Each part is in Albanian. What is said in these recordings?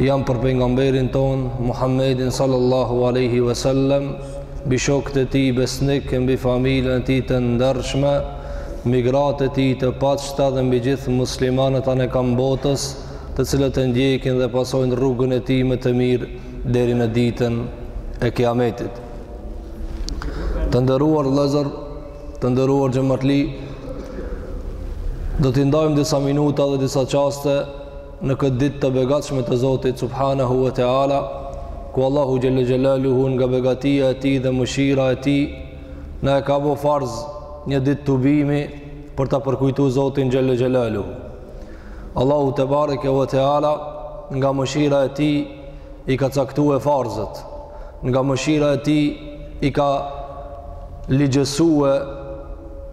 jam për pengamberin tonë Muhammedin sallallahu alejhi ve sel-lem mbi shokët e tij besnikë e mbi familjen e tij të ndershme mbi gratë e tij të pastra dhe mbi gjithë muslimanët anekënd botës të cilët e ndjekin dhe pasojnë rrugën e tij me të mirë deri në ditën e kiametit të nderuar vëllezër të nderuar xhamatli do t'i ndajmë disa minuta dhe disa çaste Në këtë ditë të begatshme të Zotit subhanahu ve teala, ku Allahu xhel-le xhelaluhu nga begatia e tij dhe mëshira e tij na e ka bo farz një ditë tubimi për ta përkujtu Zotin xhel-le xhelaluhu. Allahu tebareke ve teala nga mëshira e tij i ka caktue farzët. Nga mëshira e tij i ka ligjësue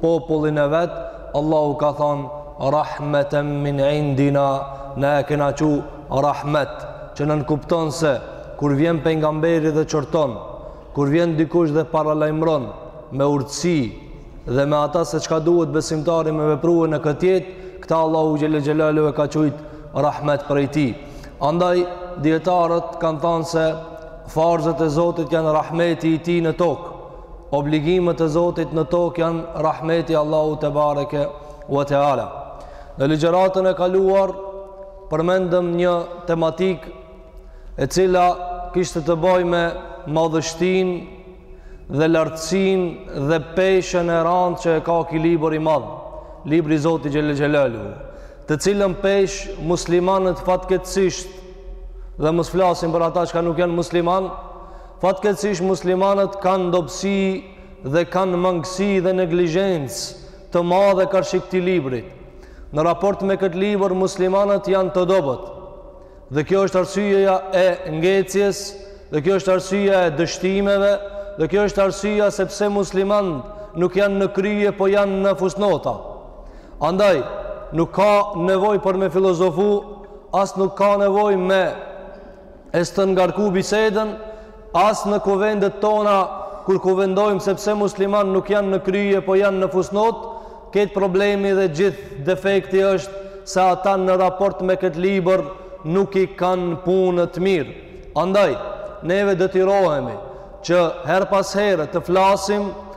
popullin e vet Allahu ka thanë rahmeten min indina na e kena çu rahmet që nënkupton se kur vjen pengamberi dhe qorton kur vjen dikush dhe paralajmëron me urtësi dhe me ata se çka duhet besimtari me veprua në këtë jetë këta Allahu xhelle xhelaluhu e ka qujt rahmet prej tij andaj dietarët kanë thënë se farzët e Zotit janë rahmeti i tij në tokë obligimet e Zotit në tokë janë rahmeti i Allahut tebareke ve teala. Në ligjëratën e kaluar, përmendëm një tematikë e cila kishte të bajë me madhështinë dhe lartësinë dhe peshën e randë që e ka ky libër i madh, libri i Zotit xhel-le xhelaluhu, të cilën peshë muslimanët fatkeqësisht dhe mos flasim për ata çka nuk janë muslimanë, Fatkeqësisht muslimanët kanë dobësi dhe kanë mangësi dhe neglizhencë të madhe karshi këtij librit. Në raport me këtë libër muslimanët janë të dobët. Dhe kjo është arsyeja e ngecjes, dhe kjo është arsyeja e dështimeve, dhe kjo është arsyeja se pse muslimanët nuk janë në krye po janë në fusnota. Andaj nuk ka nevojë për me filozofu, as nuk ka nevojë me e stërngarku bisedën, as në kuvendet tona, kur kuvendojmë se pse muslimanët nuk janë në krye, po janë në fusnotë, gjithë problemi dhe gjithë defekti është se ata në raport me këtë libër nuk i kanë punët mirë. Andaj, neve detyrohemi që herë pas herë të flasim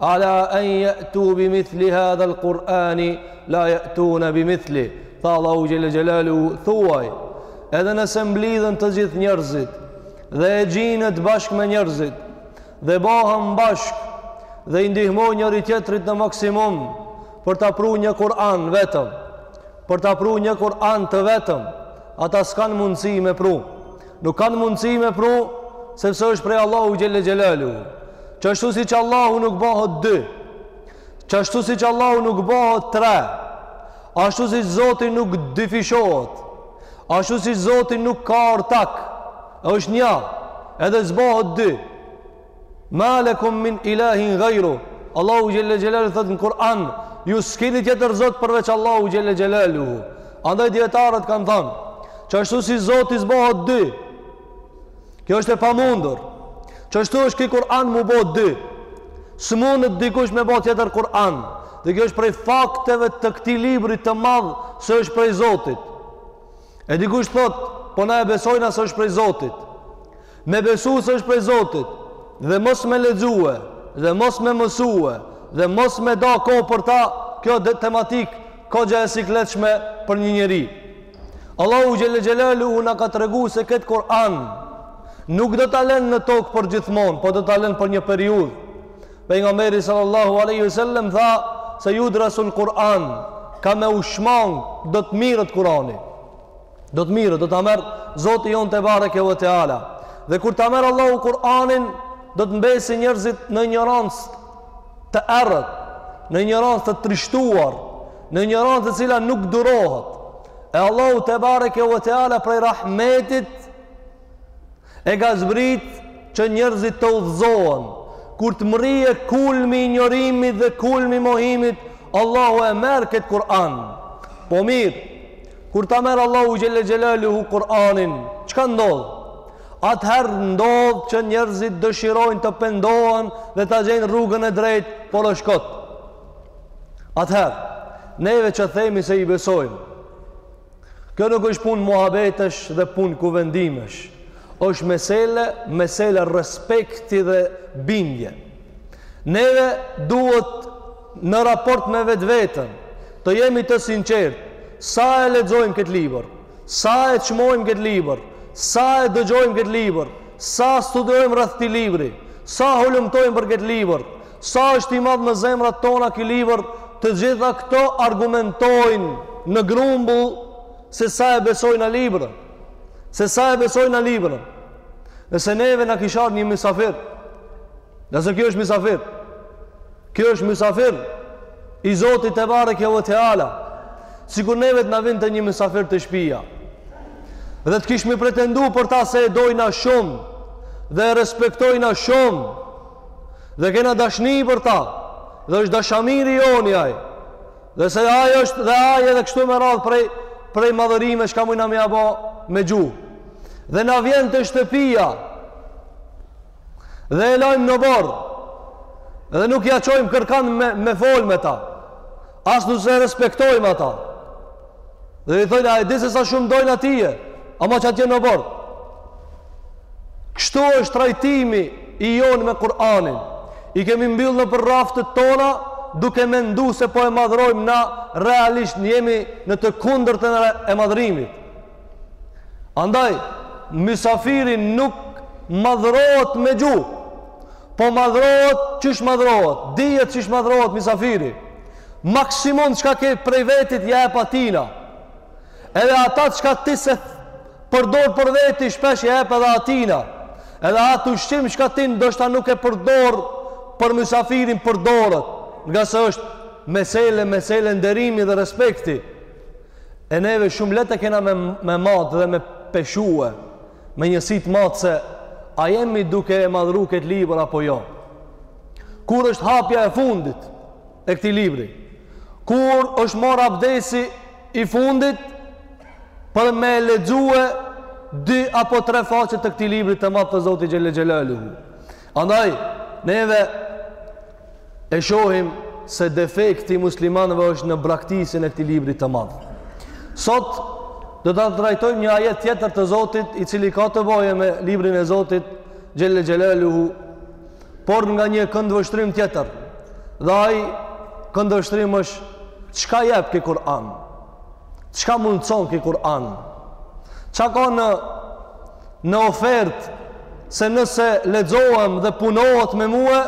Ala en je'tu bi mithli hadha l'Kur'ani, la je'tu në bi mithli. Tha Allahu xhelle xhelaluhu, thuaj, edhe nëse mblidhen të gjithë njerëzit, dhe exhinët bashkë me njerëzit, dhe bohen bashkë, dhe i ndihmojnë njëri-tjetrit në maksimum, për ta pru një Kur'an vetëm, për ta pru një Kur'an të vetëm, ata s'kanë mundësi me pru. Nuk kanë mundësi me pru, sepse është prej Allahu xhelle xhelaluhu. Qashtu siç Allahu nuk bahet dy, qashtu siç Allahu nuk bahet tre, ashtu siç Zoti nuk dyfishohet, ashtu siç Zoti nuk ka ortak, është nja, edhe s'bohet dy, Ma lekum min ilahin gajru Allahu xhelle xhelaluhu thotë në Kur'an Ju s'kini tjetër Zot përveç Allahu xhelle xhelaluhu Andaj dijetarët kanë thanë Qashtu si Zoti s'bohet dy Kjo është e pamundur Qashtu është ky Kur'an m'u bo dy S'munet dikush me bo tjetër Kur'an Dhe kjo është prej fakteve të këtij libri të madh Se është prej Zotit E dikush thotë Po na e besojna se është prej Zotit Me besu se është prej Zotit dhe mos me lexue dhe mos me mësue dhe mos me da kohë për ta, kjo tematikë koxha e sikletshme për një njeri. Allahu xhelle xhelaluhu na ka tregu se këtë Kur'an nuk do ta len në tokë për gjithmonë, po do ta len për një periudhë. Pejgamberi sallallahu alaihi wasallam tha se yudrasul Kur'an ka me ushmang do të mirret Kur'ani. Do të mirret, do ta merr Zoti jonë tebareke ve teala. Dhe kur ta merr Allahu Kur'anin, do të mbesin njerëzit në injorancë të errët, në injorancë të trishtuar, në injorancë e cila nuk durohet. E Allahu tebareke ve teala prej rahmetit E ka zbrit që njerëzit të udhëzohen. Kur të mrrijë kulmi i injorimit dhe kulmi i mohimit, Allahu e merr këtë Kur'an. Po mirë, kur ta merr Allahu xhelle xhelaluhu Kur'anin, çka ndodh? Atëherë ndodh që njerëzit dëshirojnë të pendohen dhe ta gjejnë rrugën e drejtë, por është kot. Atëherë, neve që themi se i besojmë, Kjo nuk është punë muhabetesh dhe punë kuvendimesh. Është mesele, mesele respekti dhe bindje. Neve duhet në raport me vetveten, të jemi të sinqertë, sa e lexojmë këtë libër, sa e çmojmë këtë libër, sa e dëgjojmë këtë libër, sa studiojmë rreth këtij libri, sa hulumtojmë për këtë libër, Sa është i madh në zemrat tona ky libër, të gjitha këto argumentojnë në grumbull se sa e besojna librin. Se sa e besojna librin. Nëse neve na kish ardh një misafir. Se kjo është misafir. Kjo është misafir i Zotit Tebareke ve Teala. Sikur neve të na vinte një misafir te shpia. Dhe të kishmi pretendu për ta se e dojna shumë. Dhe e respektojna shumë. dhe kena dashni për ta dhe është dashamiri joni aj dhe se aj është dhe aj edhe kështu me radhë prej, prej madhërimeve çka mujna me ia bo me gjuhë dhe na vjen te shtëpia dhe e lajmë në oborr dhe nuk ja çojmë kërkan me, me fol me ta As nuk e respektojmë ata. Dhe i thojmë, a e di se sa shumë dojmë na tye, ama që atje në oborr. Kështu është trajtimi i jonë me Kur'anin. I kemi mbyllë nëpër raftet tona, duke mendu se po e madhrojmë na realisht jemi në të kundërtën e madhrimit. Andaj, misafiri nuk madhrohet me gjuhë, po madhrohet, qysh madhrohet, dihet qysh madhrohet misafiri. Maksimum çka ke prej vetit, ja jep atina. Edhe ata çka ti s'e përdor për veti, shpesh ja jep edhe atina. Edhe atë ushqim çka ti ndoshta nuk e përdor për misafirin përdoret, ngase është mesele, mesele nderimi dhe respekti. E neve shumë lehtë e kena me, me matë dhe me peshue, me njësi matëse a jemi duke e madhru këtë libër apo jo. Kur është hapja e fundit e këtij libri? Kur është marrë abdesi i fundit për me lexue dy apo tre faqe të këtij libri të madh të Zotit Xhelle Xhelaluhu? Andaj, neve E shohim se defekti i muslimanëve është në braktisjen e këtij libri të madh. Sot do ta trajtojmë një ajet tjetër të Zotit, i cili ka të bëjë me librin e Zotit Xhelle Xhelaluhu, por nga një këndvështrim tjetër. Dhe ai këndvështrim është çka jep ky Kur'an? Çka mundson ky Kur'an? Çka ka në në ofertë se nëse lexohem dhe punohet me mua,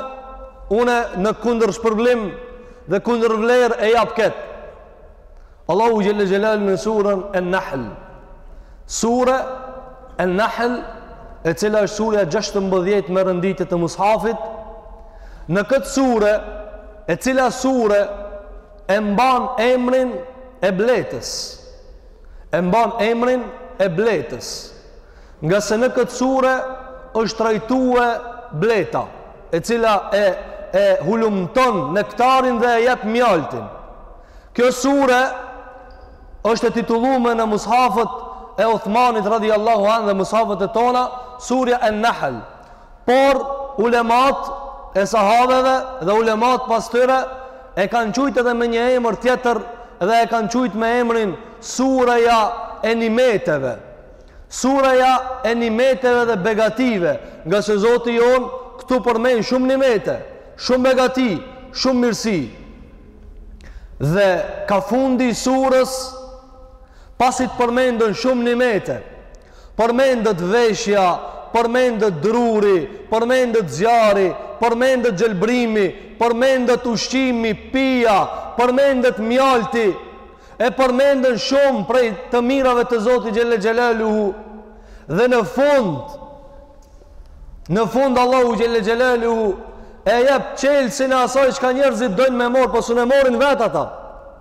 unë në kundërshpërblim dhe kundërvlerë e jap kët. Allahu xhelle xhelaluhu në surën An-Nahl. Sura An-Nahl, e cila është surja 16 me renditje të mushafit, në këtë sure, e cila sure e mban emrin e bletës. e mban emrin e Bletës, nga se në këtë sure është trajtue Bleta, e cila e e hulumton nektarin dhe e jep mjaltin. Kjo sure është e titullume në mushafët e Uthmanit radhiyallahu anhu dhe mushafët e tona, surja e Nahl. Por ulemat e sahabëve dhe ulemat pas tyre e kanë qujtë edhe me një emër tjetër dhe e kanë qujtë me emrin surja e nimeteve. Surja e nimeteve dhe begative, nga se Zoti jonë këtu përmend shumë nimete, shumë begati, shumë mirësi. Dhe kah fundi i surës pasi të përmenden shumë nimete, Përmendet veshja, përmendet druri, përmendet zjarri, përmendet gjelbrimi, përmendet ushqimi, pija, përmendet mjalti, e përmenden shumë prej të mirave të Zotit xhelle xhelaluhu. Dhe në fund në fund Allahu xhelle xhelaluhu e jep çelësin e asaj çka njerëzit dojnë me marr, po s'un e morrin vet ata.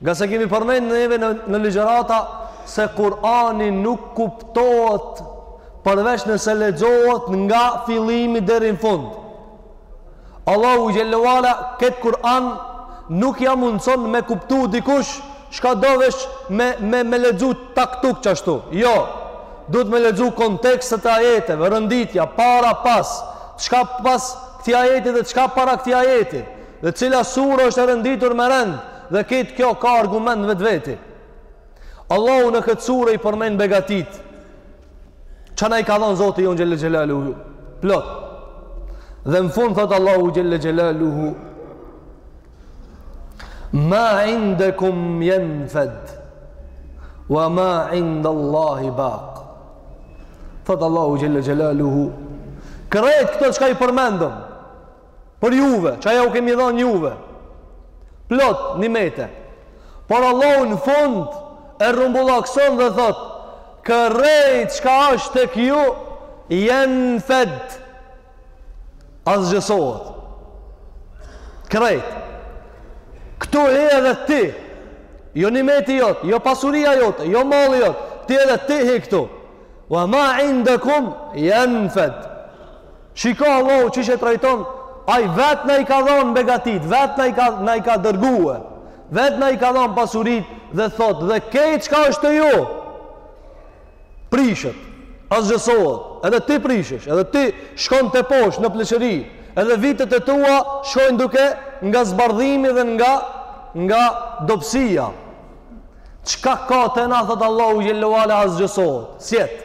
Nga se kemi përmend neve në, në ligjërata se Kurani nuk kuptohet përveç nëse lexohet nga fillimi deri në fund. Allahu xhelle ve ala këtë Kur'an nuk ja mundëson me kuptu dikush çka do vet me, me, me lexu tak tuk qashtu. Jo, duhet me lexu kontekstet e ajeteve, renditja, para, pas, çka pas këti ajeti dhe çka para këti ajeti. Dhe cila sure është e renditur me rend dhe këtë kjo ka argument vetveti. Allahu në këtë sure i përmend begatitë. Ça na i ka dhonë Zoti jonë xhelle xhelaluhu? Plot. Dhe në fund thotë Allahu xhelle xhelaluhu. Ma indekum jenfed. Wa ma indallahi bak. Thotë Allahu xhelle xhelaluhu. Krejt këto çka i përmendëm. për juve, ça ja u kemi dhanë juve, plot nimete, por Allahu në fund e rrumbullakson dhe thot, krejt çka asht tek ju, jenfed, asgjësohet, krejt, këtu hi edhe ti, jo nimeti jot, jo pasuria jote, jo malli jot, ti edhe ti hi këtu, wa ma indekum jenfed, Shiko Allahu qysh e trajton, ai vet na i ka dhënë begatitë, vet na i ka na i ka dërguar, vet na i ka dhënë pasuritë dhe thotë dhe krejt çka është te ju prishet, asgjësohet, edhe ti prishesh, edhe ti shkon teposhtë në pleqëri, edhe vitet e tua shkojnë duke nga zbardhimi dhe nga, nga dobësia. Çka ka te na, thotë Allahu xhelle ve ala, asgjësohet, s'jet.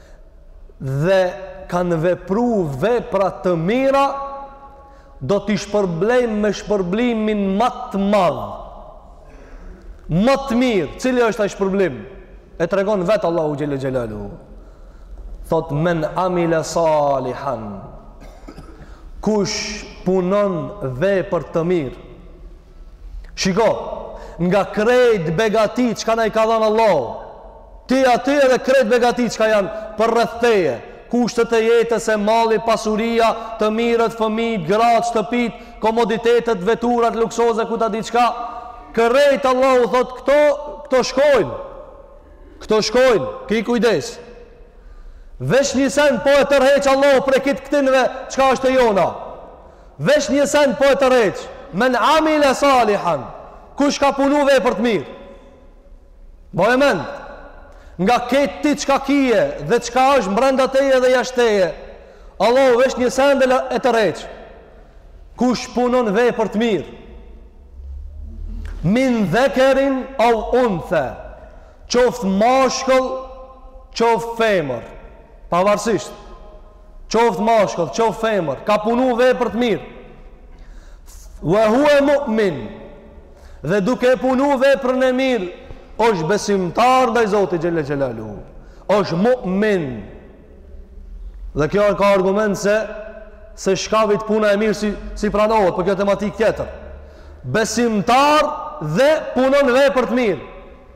dhe kanë vepru vepra të mira, do t'i shpërblejmë me shpërblimin ma të madh. Ma të mirë, cili është ai shpërblim? E tregon vetë Allahu xhelle xhelalu. Thot men amila salihan. Kush punon vepër të mirë? Shiko, nga krejt begatitë çka na i ka dhanë Allahu. Ti aty edhe krejt begatitë çka jan përreth teje, kushtet e jetës e malli pasuria, të mirat, fëmijt, gratë, shtëpit, komoditetet, veturat luksoze ku ta di çka, krejt Allahu thot kto kto shkojn, kto shkojn, ki kujdes. Veç një send po e tërheq Allahu prej krejt ktynve çka është e jona. Veç një send po e tërheq. Men amila salihan. Kush ka punu vepër të mirë? Vnoje mend, nga ketë ti çka kije dhe çka është mbrenda teje dhe jashtë teje, Allahu veç një send e tërheq. Kush punon vepër të mirë? Min dhekerin au unthe, qoftë mashkull, qoftë femër, pavarësisht, qoftë mashkull, qoftë femër, ka punu vepër të mirë. Ve hue mu'min, dhe duke e punu veprën e mirë, është besimtar ndaj Zotit xhelle xhelalu, është mu'min. Dhe kjo ka argument se, se shkavit puna e mirë s'i, s'i pranohet, por kjo tematik tjetër. Besimtar dhe punon vepër të mirë.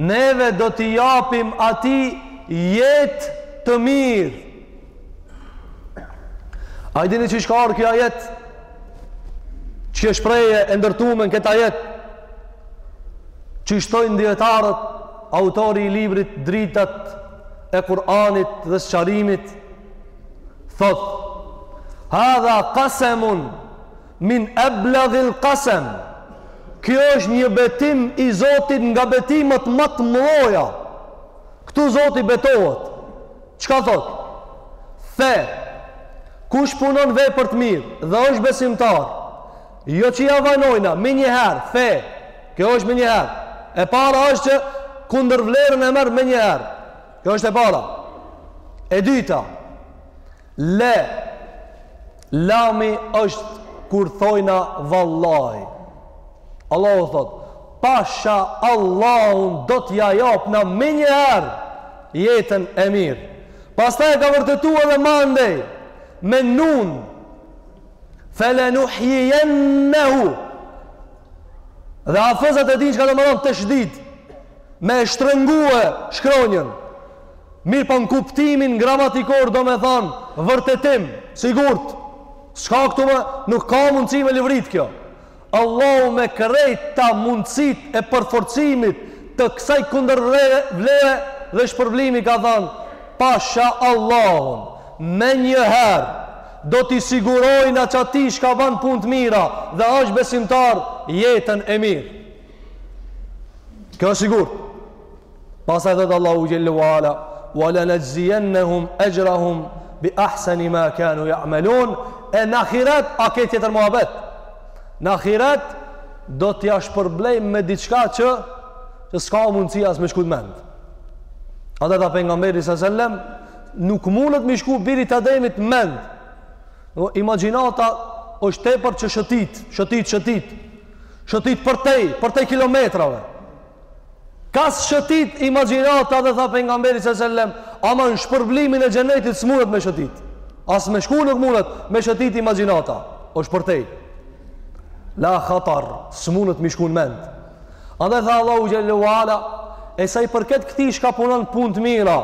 Neve do t'i japim atij jetë të mirë. A i dini çka o kja jetë? Çka kje shprehje e ndërtume në këta jetë? Që i shtojnë dijetarët, autori i librit, dritat e Kur'anit dhe sqarimit, thotë, hadha kasemun, Min ablaghil qasam. Kjo është një betim i Zotit nga betimet ma të mdhaja. Këtu Zoti betohet. Çka thot? Fe. Kush punon vepër të mirë dhe është besimtar, jo që ja vonojna menjëherë, fe. Kjo është menjëherë. E para është që kundërvlerën e merr menjëherë. Kjo është e para. E dyta, Le, lami është kur thojna vallaj. Allahu thot, pasha Allahun do t'ja japna menjëherë jetën e mirë. Pastaj e ka vërtetu edhe mandej, me nun, felenuhjijennehu. Dhe hafëzat e din çka domethon teshdid, me e shtrëngue shkronjën, Mirëpo në kuptimin gramatikor domethanë vërtetim, sigurt. Ska këtu ma, nuk ka mundësi me livrit kjo. Allahu me krejta mundësit e përforcimit të kësaj kundërvlere dhe shpërblimi ka thanë, pasha Allahun, menjëherë, do t'i sigurojna qatij shka banë punë të mira dhe është besimtar jetën e mirë. Kjo është sigurë. Pastaj thot Allahu xhellu ala, "Wa lanajziyannahum ajrahum bi ahsani ma kanu ya'malun." E në ahiret asht tjetër muhabet? Në ahiret do t'ja shpërblejmë me diçka që që s'ka mundësi as me shku nmend. Edhe tha pejgamberi sellem, nuk mundet me i shku birit Ademit nmend. Imagjinata është tepër që shëtit, shëtit, shëtit, shëtit përtej, përtej kilometrave. Ka shëtitë imagjinata dhe tha pejgamberi sallallahu alajhi wasallam, ama në shpërblimin e xhenetit s'munet me shëtit. As me shku nuk mundet me shëtit imagjinata. Është përtej. La khatar, s'munet mi shku në mend. Andaj tha Allahu xhallahu ala, e sa i përket këtij shka punon punë të mira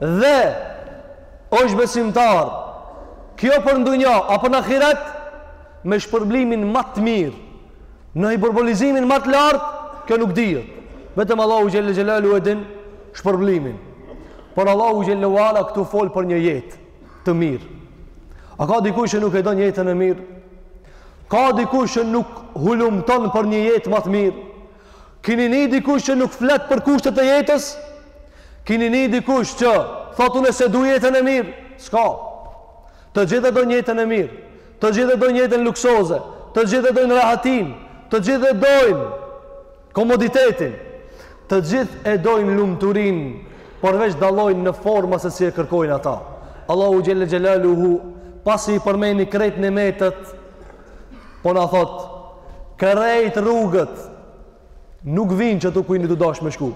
dhe është besimtar. Kjo për ndynja apo në ahiret me shpërblimin ma të mirë. Në hiperbolizimin ma të lartë, kjo nuk dihet. Vetëm Allahu xhelle xhelalu e din shpërblimin. Por Allahu xhelle wala këtu flet për një jetë të mirë. A ka dikush që nuk e don jetën e mirë? Ka dikush që nuk hulumton për një jetë ma të mirë? Kini ni dikush që nuk flet për kushtet e jetës? Kini ni dikush që thotë unë s'e du jetën e mirë? S'ka. Të gjithë e dojnë jetën e mirë, të gjithë e dojnë jetën luksoze, të gjithë e dojnë rahatin, të gjithë e dojnë komoditetin, të gjithë e dojnë lumturinë, por veç dallojnë në forma se si e kërkojnë ata. Allahu xhelle xhelaluhu, pasi i përmeni krejt nimetet, po na thotë, krejt rrugët, Nuk vijnë qetu ku jeni tu dashtë me shku.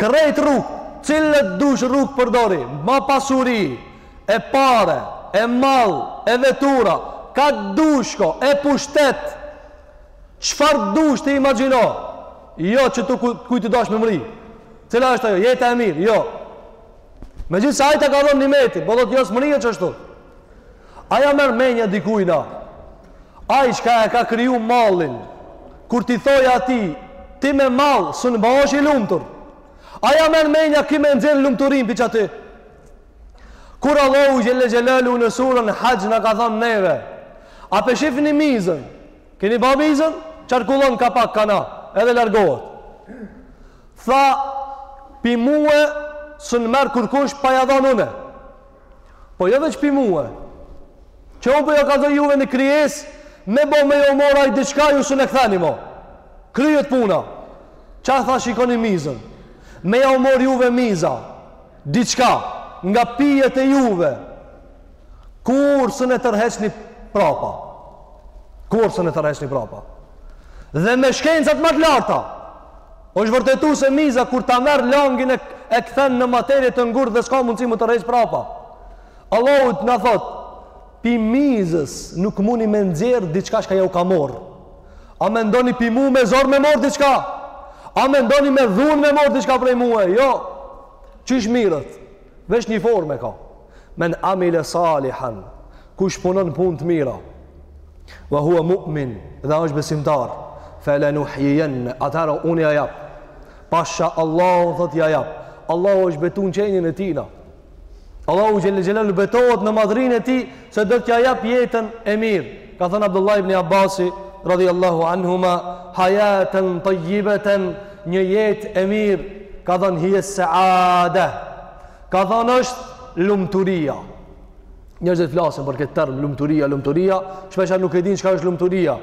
Krejt rrugë, cilat dush rrugë përdori, me pasuri, e pare, e mall, e vetura, ka dush shko, e pushtet, çfarë dush ti imagjino, jo qetu ku jeni tu dashtë me mrri. Cila është ajo, jeta e mirë, jo. Megjithëse ai ta ka dhonë nimetin, po do të josë mrri e qashtu. A ja merr menja dikujna, Ai çka e ka kriju mallin, kur t'i thojë atij, ti me mall, s'un bohesh i lumtur. A ja merr menja ki me nxjerrë lumturinë pi qaty. Kur Allahu xhelle xhelaluhu në suren Haxh na ka thonë neve, a pe shifni mizën, keni pa mizën, qarkullon ka pak kah na, edhe largohet. Tha, pi mue, s'un e merr kërkush pa ja dhon une. Po jo veç pi mue. Që unë po ju kallzoj juve një krijesë, me bo me jau morr ai diçka, ju s'un e ktheni mo. Kryhet puna. Ça tha shikoni mizën. Me jau morr juve miza. Diçka. Nga pijet e juve. Kurrë s'un e tërheqni prapa. Kurrë s'un e tërheqni prapa. Dhe me shkencat më të larta. Është vërtetu se miza kur ta merr langin e, e kthen në materie të ngurtë dhe s'ka mundësi me tërheqë prapa. Allahu na thot, pi mizës nuk muni me nxjerrë diçka çka jau ka morrë. A mendoni pi mu me zor me morrë diçka? A mendoni me dhunë me morrë diçka prej mue? Jo, qysh mirret? Veç një formë e ka. Men amile salihan, kush punon punë të mira, wa hua mu'min, dhe është besimtar, felenuhjijenn, atëherë unë ja jap. Pasha Allahu thot ja jap. Allahu është betu në qenien e tina. Allahu xhelle xhelaluhu betohet në madhërinë e tij, se do t'ja jap jetën e mirë. Ka thënë Abdullah ibn Abasi, radhiyallahu anhuma, Hayatan tayyibatan, një jetë e mirë, ka thënë hiya as-sa'ada. Ka thënë është lumturia. Njerëzit flasin për këtë term lumturia, lumturia, shpesh nuk e dinë çka është lumturia.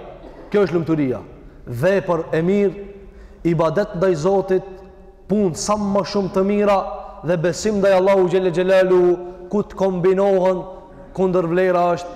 Kjo është lumturia. Vepër e mirë, ibadet ndaj Zotit, punë sa më shumë të mira dhe besim ndaj Allahu xhelle xhelaluhu kur të kombinohen kundërvlera është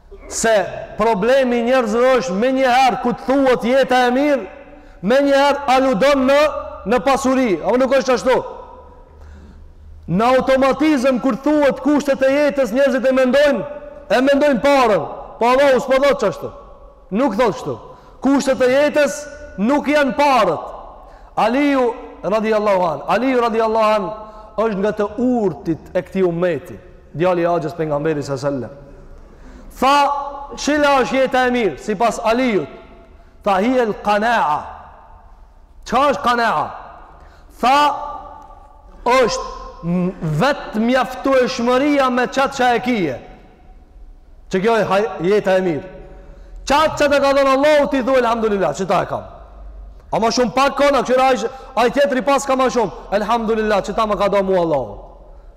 Se problemi i njerëzve është menjëherë kur të thuhet jeta e mirë, menjëherë aludon në pasuri, apo nuk është ashtu? Në automatizëm kur thuhet kushtet e jetës, njerëzit e mendojnë, e mendojnë paren. Po Allahu s'po thotë ashtu. Nuk thotë ashtu. Kushtet e jetës nuk janë paret. Aliu radijallahu anë. Aliu radijallahu anë është nga të urtit e këtij umeti. Djali i axhës Pejgamberit a.s. sel-lem. Tha, cila është jeta e mirë, sipas Aliut. Tha, hije el kanaa. Ça është kanaa? Tha, është vetëmjaftueshmëria me qat ça e kije. Qikjo e haj, jeta e mirë. Qat që të ka dhënë Allahu ti thu elhamdulillah, qeta e kam. Ama shumë pak kona, kqyre ai, ai tjetri paska ma shumë. Elhamdulillah, qeta më ka dhënë mu Allahu.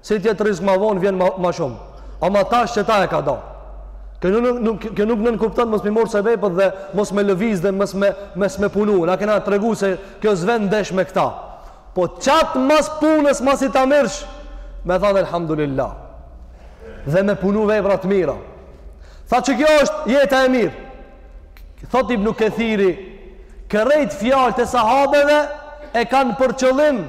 Se tjetër rizk ma vonë, vjen ma, ma shumë. Ama tash qeta e ka dhënë. Kjo nuk, nuk, kjo nuk nënkupton mos me marrë sebepet dhe mos me lëviz dhe mos me mos me punu. Na kena tregu se kjo s'vjen ndesh me këta. Po qat mas punës masi ta merrsh. Me thënë elhamdulillah. dhe me punu vepra të mira. Tha qikjo është jeta e mirë. Thotë Ibn Kethiri, krejt fjalët e sahabeve e kanë për qëllim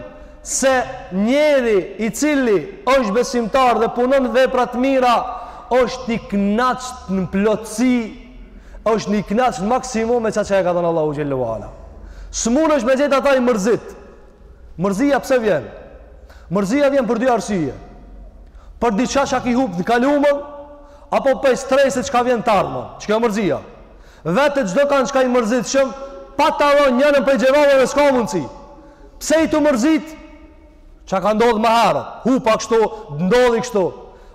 se njeriu i cili është besimtar dhe punon vepra të mira, është i kënaqur në plotësi, është i kënaqur maksimum me çka e ka dhënë Allahu xhel-le ue ala. S'mundesh me gjet ata i mërzit. Mërzia pse vjen? Mërzia vjen për dy arsye. Për diçka që ki hup në të kalumen, apo prej stresit çka vjen në t'ardhmen. Qikjo mërzia. Vete çdokënd çka je i mërzitshëm, pa ta dhënë njënën prej xhevapeve s'ka mundësi. Pse je tu mërzit? Ça ka ndodhë më herët, hupa kështu, ndodhi kështu.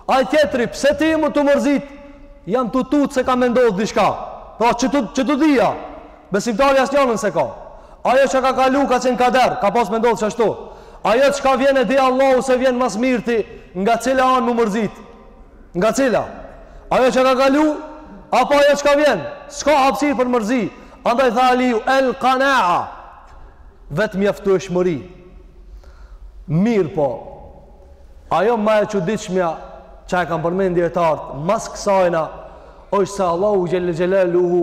Ai tjetri, pse ti më të mërzit? Jam tu u tutë se ka me ndodhë diçka. Pra qeto, qeto të dyja. Besimtari asnjanën s'e ka. Ajo që ka kalu ka qenë kader, ka pas me ndodhë qashtu. Ajo çka vjen e di Allahu se vjen ma s'mirti, nga cila anë m'u mërzit. Nga cila? Ajo që ka kalu, apo ajo çka vjen? S'ka hapsirë për mërzi. Andaj tha Aliju, el kanaa, vetëmjaftueshmëri. Mirëpo, ajo ma e çuditshmja, që e kam për mendje të artë, mas kësajna, është se Allahu xhel-le xhelaluhu,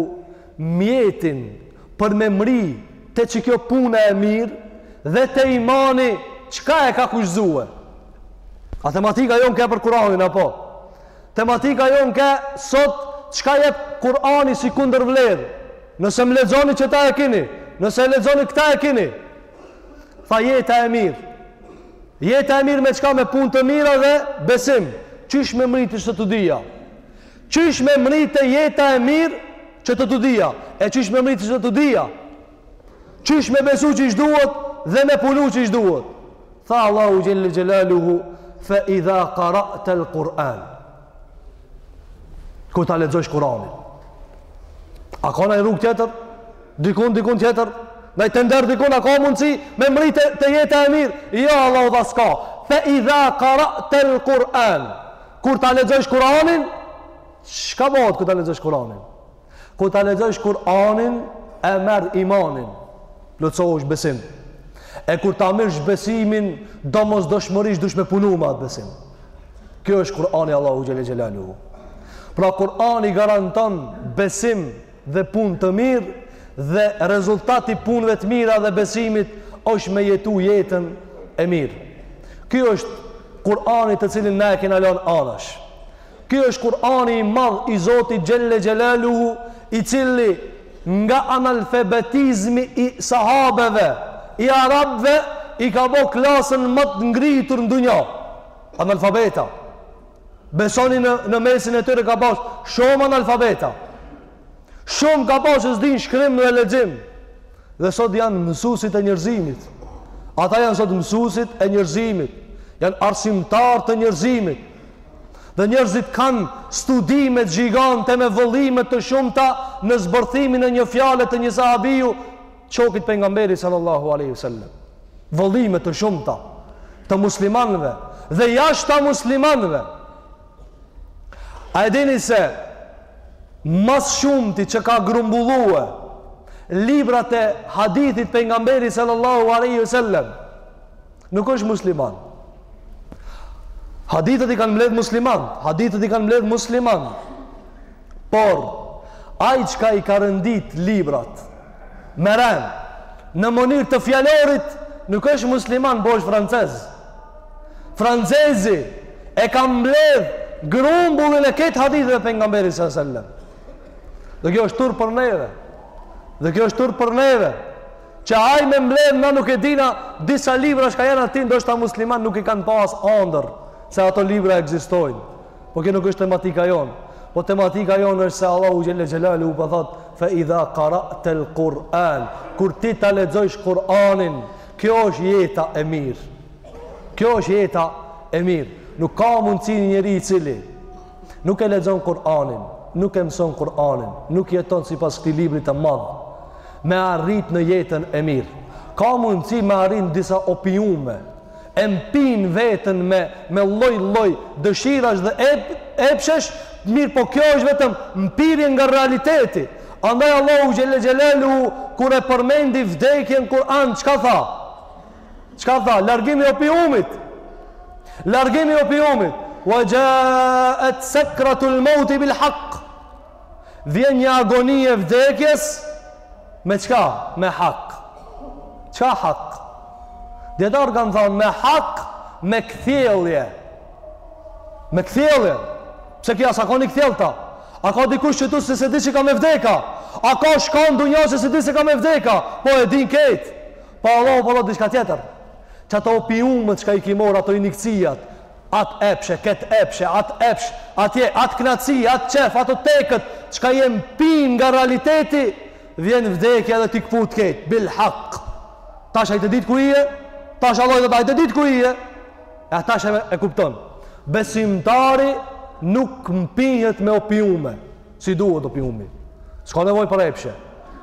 mjetin për me mrri te qikjo puna e mirë dhe te imani çka e ka kushzue a tematika jonë ke për kuranin apo tematika jonë ke sot çka jep kurani si kundërvlerë nëse më lexoni qeta e kini nëse e lexoni këta e kini tha jeta e mirë jeta e mirë me çka me punë të mira dhe besim qysh me mrri te qeto të dyja Qysh me mri te jeta e mirë që ta dija e qysh me mri që ta dija qysh me besu qysh duhet dhe me punu qysh duhet tha Allahu xhel-le xhelaluhu fe idha karatel Kur'an kur ta lexojsh Kur'anin a ka naj rrugë tjetër dikun dikun tjetër naj tender dikun a ka mundësi me mri te, te jeta e mirë jo Allahu tha s'ka fe idha karatel Kur'an Kur ta lexojsh Kur'anin, çka bëhet kur ta lexojsh Kur'anin? Kur ta lexojsh Kur'anin, e merr imanin, plotësohesh besim. E kur ta merrsh besimin, domosdoshmërisht dush me punu me atë besim. Kjo është Kur'ani i Allahut xhel-le xhelaluhu. Pra Kur'ani garanton besim dhe punë të mirë dhe rezultati i punëve të mira dhe besimit është me jetu jetën e mirë. Ky është Kur'ani të cilin na e kena lënë anash. Ky është Kur'ani i madh i Zotit Xhelle Xhelaluhu, i cili nga analfabetizmi i sahabeve, i arabëve, i ka bo klasën ma të ngritur në dunja. Analfabeta. Besoni në, në mesin e tyre ka pas shumë analfabeta. Shumë ka pas që s'din shkrim dhe lexim. Dhe sot janë mësusit e njerëzimit. Ata janë sot mësusit e njerëzimit. Janë arsimtarë të njerëzimit. Dhe njerëzit kanë studime gjigante me vëllime të shumta në zbërthimin e një fjale të një sahabiu Shokit Pejgamberit Sallallahu Alaihi Wasallam, vëllime të shumta të muslimanëve dhe jashtë muslimanëve. A e dini se ma së shumti që ka grumbullue librat e hadithit Pejgamberit sallallahu aleyhi wasallam nuk është musliman hadithet i kanë mbledh muslimanët hadithet i kanë mbledh muslimanët por ai çka i ka rëndit librat Me rend, në mënyrë të fjalorit, nuk është musliman, po është francez. Francezi e ka mbledh grumbullin e këtyre haditheve të Pejgamberit s.a. sellem. Dhe kjo është tur për neve. Dhe kjo është tur për neve. Që ajë me mbledh, na nuk e dina, disa libra çka janë aty, ndoshta muslimanët, nuk i kanë pa as andërr, se ato libra ekzistojnë. Po kjo nuk është tematika jonë. Po tematika jonë është se Allahu Xhel-le Xhelaluhu po thotë fe idha karatel Kur'an. Kur ti ta lexojsh Kur'anin, kjo është jeta e mirë. Kjo është jeta e mirë. Nuk ka mundësi një njeri i cili nuk e lexon Kur'anin, nuk e mëson Kur'anin, nuk jeton sipas këtij libri të madh me arrit në jetën e mirë. Ka mundësi me arrit në disa opiume. e mpinë veten me lloj lloj dëshirash dhe ep, epshesh, mirëpo kjo është vetëm mpirje nga realiteti. Andaj Allahu xhelle xhelalu kur e përmendi vdekjen në Kur'an çka tha? Çka tha? Largimi i opiumit. Largimi i opiumit. Wa ja'at sakratul maut bil haqq. Vjen një agoni e vdekjes me çka? Me hak. Çka hak? Dijetarët kanë thanë me hak, me kthjellje. Me kthjellje. Pse kjo s'a ka ni kthjellt a? A ka dikush qetu se s'e di se ka me vdek a? A ka n'krejt dunja që s'e di se ka me vdek a? Po e din krejt. Po Allah, po Allah, diçka tjetër. Që ato opiumët çka i ki marr, ato injekcijat, Atë epsh e ketë epsh e, atë epsh, atje, atë kënaqësi, atë qef, ato tekët, çka je mpi nga realiteti, vjen vdekja dhe t'i këput krejt, bil hak. Tash a e ke ditë ku je? Tash Allah t'dhashtë, a e ke ditë ku je? E tash e, e kupton. Besimtari nuk mpihet me opiume. S'i duhet opiumi. S'ka nevoj për epshe.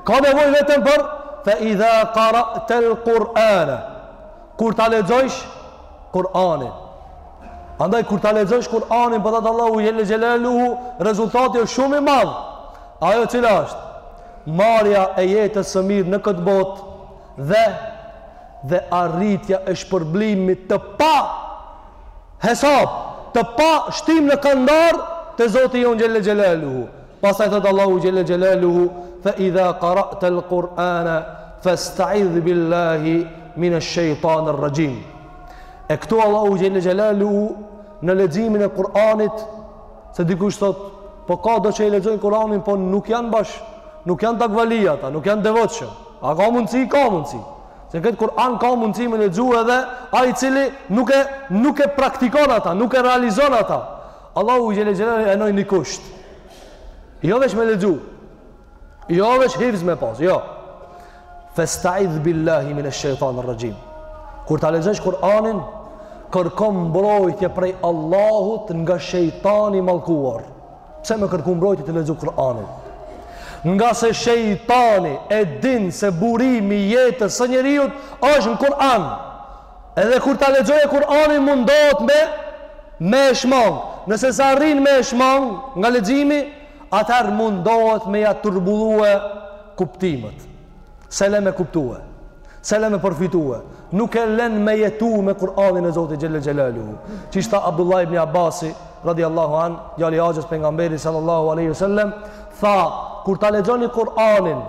Ka nevoj vetëm për fe idha kara tel kur'ane. Kur ta lexojsh Kur'anin. Andaj kur ta lexojsh Kur'anin po thotë Allahu xhelle xhelaluhu, rezultati është shumë i madh. Ajo e cila është marrja e jetës së mirë në këtë botë dhe dhe arritja e shpërblimit të pa hesab të pa shtim në kandar te zoti jonë xhelle xhelaluhu pastaj thotë Allahu xhelle xhelaluhu fa idha karatel kur'ane festeidh billahi minesh shejtanir raxhim e këtu Allahu xhelle xhelaluhu në leximin e Kur'anit se dikush thot po ka do që i lexojnë Kur'anin po nuk janë bash nuk janë takvalia ata nuk janë devotshëm a ka mundsi ka mundsi Se këtë Kur'an ka mundësi me lexu edhe ai i cili nuk e nuk e praktikon ata, nuk e realizon ata. Allahu xhelle xhelal e vnoi ni kusht. Jo veç me lexu. Jo veç hifz me pas, jo. Fasta'idh billahi min ash-shaytan ar-rajim. Kur ta lexosh Kur'anin, kërko mbrojtje prej Allahut nga shejtani i mallkuar. Pse me kërku mbrojtje tu lexu Kur'anin? Ngase shejtani e din se burimi i jetës së njeriut është në Kur'an. Edhe kur ta lexojë Kur'anin mundohet me me e shmang. Nëse s'arrin me e shmang nga leximi, atëherë mundohet me ja turbullue kuptimet. S'e le me kuptue S'e le me përfitue Nuk e len me jetu me Kur'anin e Zotit xhelle xhelaluhu Qysh tha Abdullah ibn Abasi radiallahu an djali i axhës Pejgamberit Sallallahu aleyhi sallem Tha Kur ta lexoni Kur'anin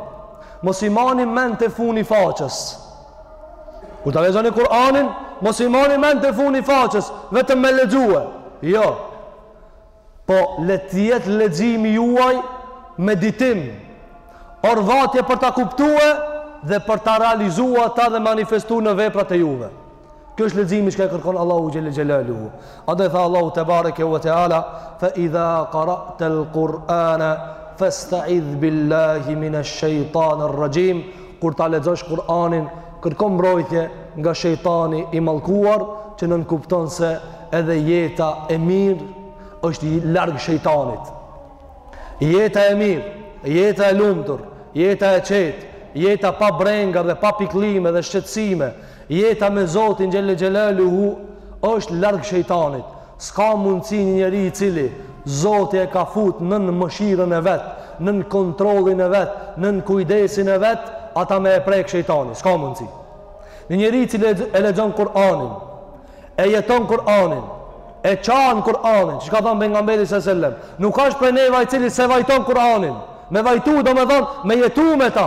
Mos i mani mend te funi faqes Kur ta lexoni Kur'anin Mos i mani mend te funi faqes Vetëm me lexue Jo Po le të jetë leximi juaj meditim, orvatje për ta kuptue dhe për ta realizue ata dhe manifestu në veprat e juve. Kjo është leximi çka e kërkon Allahu xhelle xhelaluhu. Andaj tha Allahu tebareke ue teala, fa idha qara'ta al-Qur'ana fasta'idh billahi minash shaitanir rajim. Kur ta lexosh Kur'anin, Kërko mbrojtje nga shejtani i mallkuar që nënkupton se edhe jeta e mirë është larg shejtanit. Jeta e mirë, jeta e lumtur, jeta e qetë, jeta pa brenga dhe pa piklime dhe shqetësime, jeta me Zotin xhelle xhelaluhu është larg shejtanit, S'ka mundësi një njeri i cili Zoti e ka fut nën mëshirën e vet, nën kontrollin e vet, nën kujdesin e vet, ata me e prek shejtani, s'ka mundësi. Një njeri i cili e lexon Kur'anin, e jeton Kur'anin, e çan Kur'anin, çka ka thanë pejgamberi sa selam, nuk asht prej neve ai i cili s'e vajton Kur'anin. Me vajtu do me thonë me jetu me ta.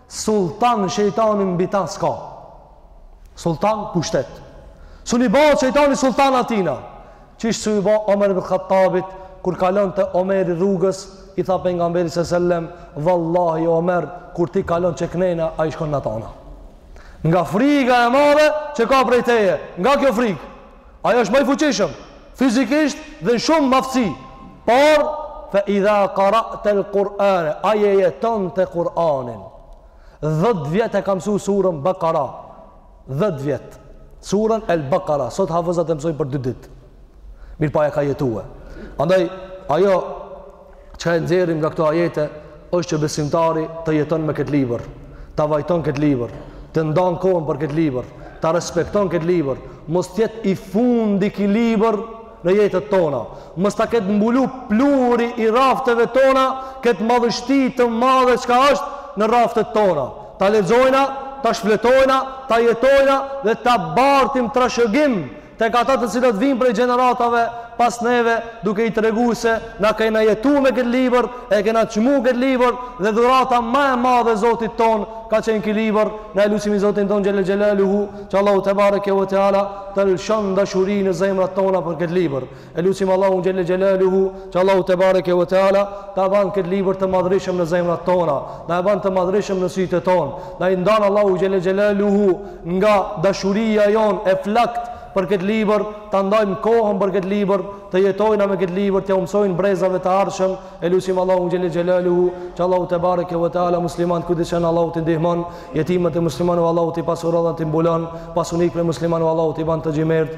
Sultan shejtani mbi ta s'ka. Sultan pushtet. Sun i bahet shejtani sultan atina. Qysh s'u i bë Omer ibn Khattabit kur kalonte Omeri rrugës, i tha pejgamberi sa selam, "Vallahi Omer, kur ti kalon qeknena, ai shkon natana." Nga friga e madhe që ka prej teje, nga kjo frigë. Ai është ma i fuqishëm fizikisht dhe shumë ma aftësi. Por fa idha qara'ta al-Qur'an, ai e jetonte Kur'anin. 10 vjet e ka msu surën Bakara. 10 vjet. Surën El Bakara, sot hafëzat e msojnë për 2 ditë. Mirëpo e ka jetue. Andaj ajo çka e nxjerrim nga këto ajete është që besimtari të jeton me këtë libër, ta vajton këtë libër, të ndan kohën për këtë libër, ta respekton këtë libër, mos të jetë i fundi ky libër në jetët tona, mos ta ketë mbulu pluri i rafteve tona këtë madhështi të madhe çka është në raftet tona. Ta lexojna, ta shfletojna, ta jetojna dhe ta bartim trashëgim Tek ata të cilët vijnë prej gjeneratave pas neve duke i tregu se na kena jetu me këtë libër, e kena çmu këtë libër dhe dhurata ma e madhe e Zotit tonë ka qenë ki libër, na e lusim Zotin tonë xhelle xhelaluhu që Allahu Tebareke ue teala të lëshon dashuri në zemrat tona për këtë libër. E lusim Allahun xhelle xhelaluhu, që Allahu te bareke ve teala ta ban këtë libër të madhrishëm në zemrat tona, na e ban të madhrishëm në sytë tonë, na e ndan Allahu xhelle xhelaluhu nga dashuria jon e flakt për këtë libër, ta ndajmë kohën për këtë libër, të jetojna me këtë libër, t'ua mësojmë brezave të ardhshëm, e lusim Allahu xhelle xhelaluhu, që Allahu te bareke ve teala muslimant kudo që jan Allahu t'i ndihmon, jetimet e muslimanëve Allahu t'i pasuron dhe t'i mbulon, pasunikët e muslimanëve Allahu t'i ban të xhymert,